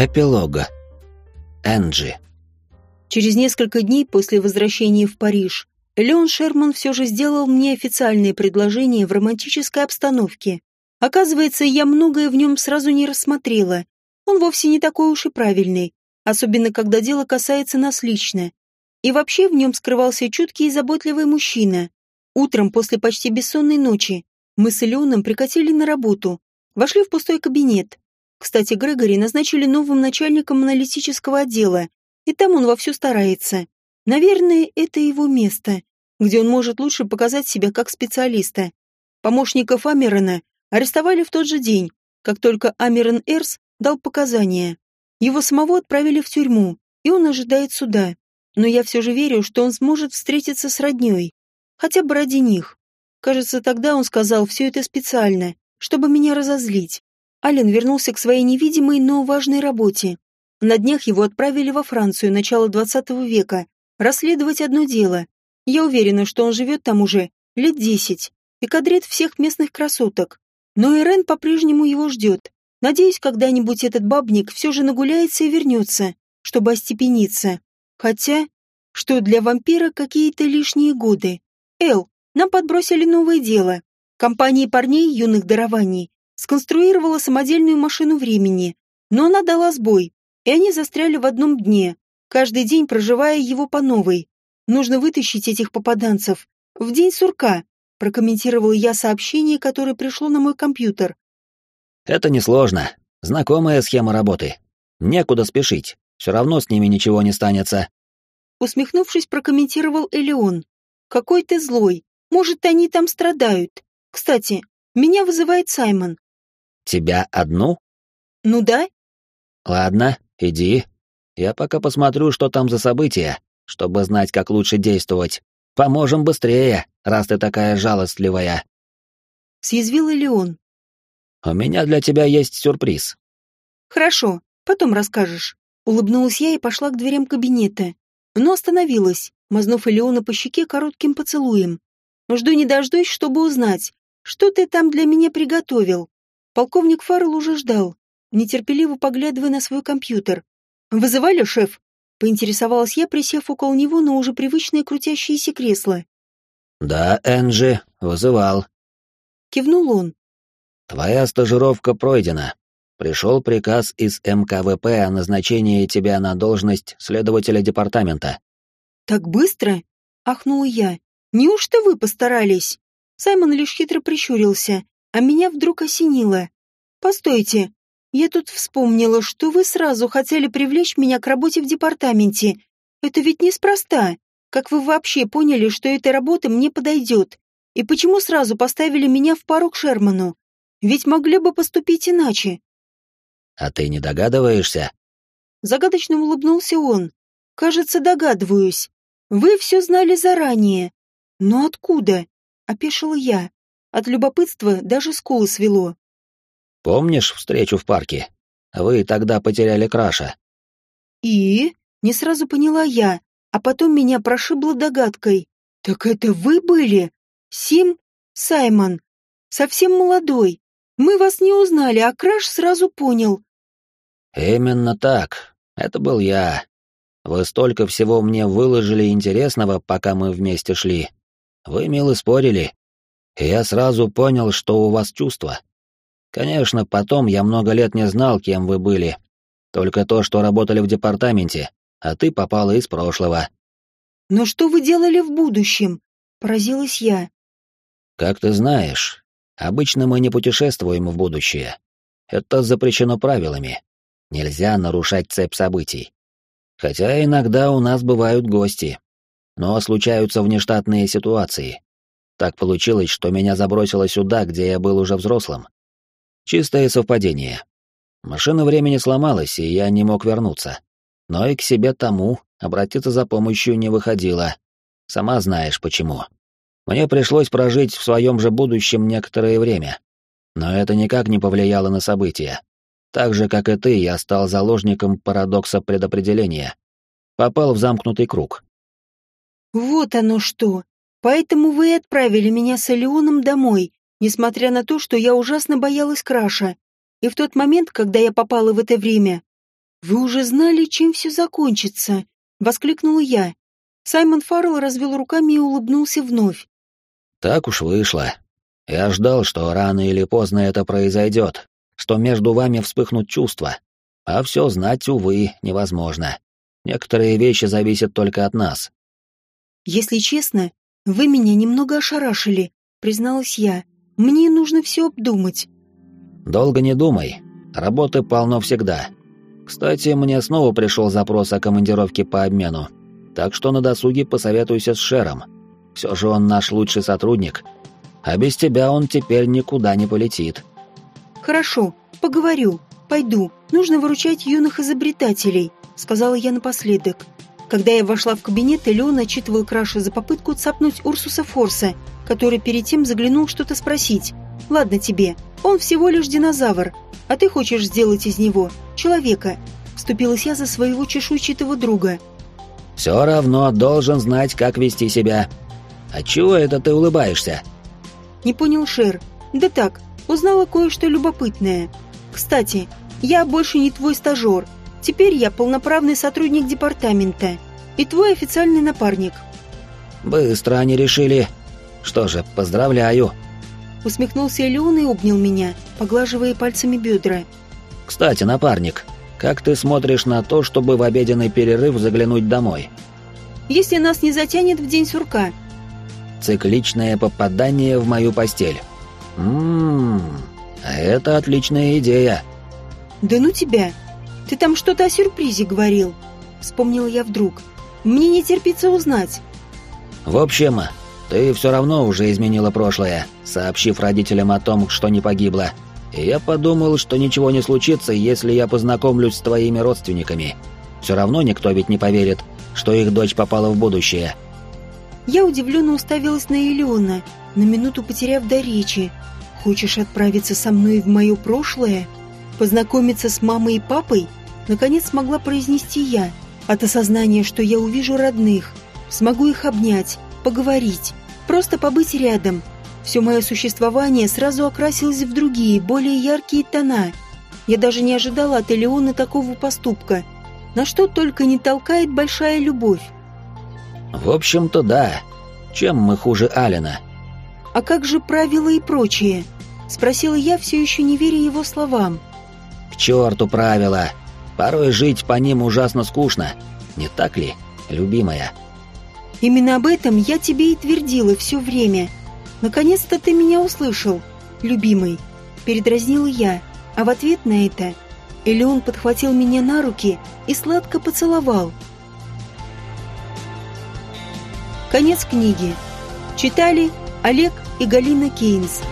Эпилога. Энджи. Через несколько дней после возвращения в Париж Леон Шерман все же сделал мне официальное предложение в романтической обстановке. Оказывается, я многое в нем сразу не рассмотрела. Он вовсе не такой уж и правильный, особенно когда дело касается нас лично. И вообще в нем скрывался чуткий и заботливый мужчина. Утром после почти бессонной ночи мы с Леоном прикатили на работу, вошли в пустой кабинет. Кстати, Грегори назначили новым начальником аналитического отдела, и там он вовсю старается. Наверное, это его место, где он может лучше показать себя как специалиста. Помощников Амерона арестовали в тот же день, как только Амерон Эрс дал показания. Его самого отправили в тюрьму, и он ожидает суда. Но я все же верю, что он сможет встретиться с родней. Хотя бы ради них. Кажется, тогда он сказал все это специально, чтобы меня разозлить. Ален вернулся к своей невидимой, но важной работе. На днях его отправили во Францию начала 20 века расследовать одно дело. Я уверена, что он живет там уже лет десять и кадрит всех местных красоток. Но Ирен по-прежнему его ждет. Надеюсь, когда-нибудь этот бабник все же нагуляется и вернется, чтобы остепениться. Хотя, что для вампира какие-то лишние годы. Эл, нам подбросили новое дело. Компания парней юных дарований сконструировала самодельную машину времени, но она дала сбой, и они застряли в одном дне, каждый день проживая его по новой. Нужно вытащить этих попаданцев в день сурка, прокомментировал я сообщение, которое пришло на мой компьютер. Это несложно. Знакомая схема работы. Некуда спешить. Все равно с ними ничего не станется. Усмехнувшись, прокомментировал Элеон. Какой ты злой. Может, они там страдают. Кстати, меня вызывает Саймон. Тебя одну? Ну да. Ладно, иди. Я пока посмотрю, что там за события, чтобы знать, как лучше действовать. Поможем быстрее, раз ты такая жалостливая. Съязвил Элеон. У меня для тебя есть сюрприз. Хорошо, потом расскажешь. Улыбнулась я и пошла к дверям кабинета. Но остановилась, мазнув Элеона по щеке коротким поцелуем. Жду не дождусь, чтобы узнать, что ты там для меня приготовил. Полковник Фаррелл уже ждал, нетерпеливо поглядывая на свой компьютер. «Вызывали, шеф?» — поинтересовалась я, присев около него на уже привычное крутящееся кресло. «Да, Энджи, вызывал». Кивнул он. «Твоя стажировка пройдена. Пришел приказ из МКВП о назначении тебя на должность следователя департамента». «Так быстро?» — ахнула я. «Неужто вы постарались?» Саймон лишь хитро прищурился, а меня вдруг осенило. «Постойте, я тут вспомнила, что вы сразу хотели привлечь меня к работе в департаменте. Это ведь неспроста. Как вы вообще поняли, что эта работа мне подойдет? И почему сразу поставили меня в пару к Шерману? Ведь могли бы поступить иначе. А ты не догадываешься? Загадочно улыбнулся он. Кажется, догадываюсь. Вы все знали заранее. Но откуда? Опешила я. От любопытства даже скулы свело. Помнишь встречу в парке? Вы тогда потеряли краша. И? Не сразу поняла я, а потом меня прошибло догадкой. Так это вы были? Сим? Саймон. Совсем молодой. Мы вас не узнали, а краш сразу понял. Именно так. Это был я. Вы столько всего мне выложили интересного, пока мы вместе шли. Вы мило спорили. И я сразу понял, что у вас чувства. Конечно, потом я много лет не знал, кем вы были. Только то, что работали в департаменте, а ты попала из прошлого. Но что вы делали в будущем? Поразилась я. Как ты знаешь, обычно мы не путешествуем в будущее. Это запрещено правилами. Нельзя нарушать цепь событий. Хотя иногда у нас бывают гости. Но случаются внештатные ситуации. Так получилось, что меня забросило сюда, где я был уже взрослым. Чистое совпадение. Машина времени сломалась, и я не мог вернуться. Но и к себе тому обратиться за помощью не выходило. Сама знаешь почему. Мне пришлось прожить в своем же будущем некоторое время. Но это никак не повлияло на события. Так же, как и ты, я стал заложником парадокса предопределения. Попал в замкнутый круг. Вот оно что. Поэтому вы и отправили меня с Элеоном домой, несмотря на то, что я ужасно боялась краша. И в тот момент, когда я попала в это время, «Вы уже знали, чем все закончится!» — воскликнула я. Саймон Фаррелл развел руками и улыбнулся вновь. «Так уж вышло. Я ждал, что рано или поздно это произойдет, что между вами вспыхнут чувства. А все знать, увы, невозможно. Некоторые вещи зависят только от нас». «Если честно, вы меня немного ошарашили», — призналась я. «Мне нужно все обдумать». «Долго не думай. Работы полно всегда. Кстати, мне снова пришел запрос о командировке по обмену, так что на досуге посоветуйся с Шером. Все же он наш лучший сотрудник, а без тебя он теперь никуда не полетит». «Хорошо, поговорю. Пойду. Нужно выручать юных изобретателей», — сказала я напоследок. Когда я вошла в кабинет, Элеон отчитывал Краша за попытку цапнуть Урсуса Форса, который перед тем заглянул что-то спросить. «Ладно тебе, он всего лишь динозавр, а ты хочешь сделать из него человека», — вступилась я за своего чешуйчатого друга. «Все равно должен знать, как вести себя. Отчего это ты улыбаешься?» Не понял Шер. «Да так, узнала кое-что любопытное. Кстати, я больше не твой стажер, Теперь я полноправный сотрудник департамента и твой официальный напарник. Быстро они решили. Что же, поздравляю. Усмехнулся Леон и обнял меня, поглаживая пальцами бедра. Кстати, напарник, как ты смотришь на то, чтобы в обеденный перерыв заглянуть домой? Если нас не затянет в день сурка. Цикличное попадание в мою постель. Ммм, это отличная идея. Да ну тебя, «Ты там что-то о сюрпризе говорил», — вспомнила я вдруг. «Мне не терпится узнать». «В общем, ты все равно уже изменила прошлое, сообщив родителям о том, что не погибла. И я подумал, что ничего не случится, если я познакомлюсь с твоими родственниками. Все равно никто ведь не поверит, что их дочь попала в будущее». Я удивленно уставилась на Элеона, на минуту потеряв до речи. «Хочешь отправиться со мной в мое прошлое? Познакомиться с мамой и папой?» Наконец смогла произнести я, от осознания, что я увижу родных, смогу их обнять, поговорить, просто побыть рядом. Все мое существование сразу окрасилось в другие, более яркие тона. Я даже не ожидала от Элеона такого поступка. На что только не толкает большая любовь. В общем-то, да. Чем мы хуже Алина? А как же правила и прочее? Спросила я, все еще не веря его словам. К черту правила! Порой жить по ним ужасно скучно, не так ли, любимая? Именно об этом я тебе и твердила все время. Наконец-то ты меня услышал, любимый. Передразнила я, а в ответ на это Элеон подхватил меня на руки и сладко поцеловал. Конец книги. Читали Олег и Галина Кейнс.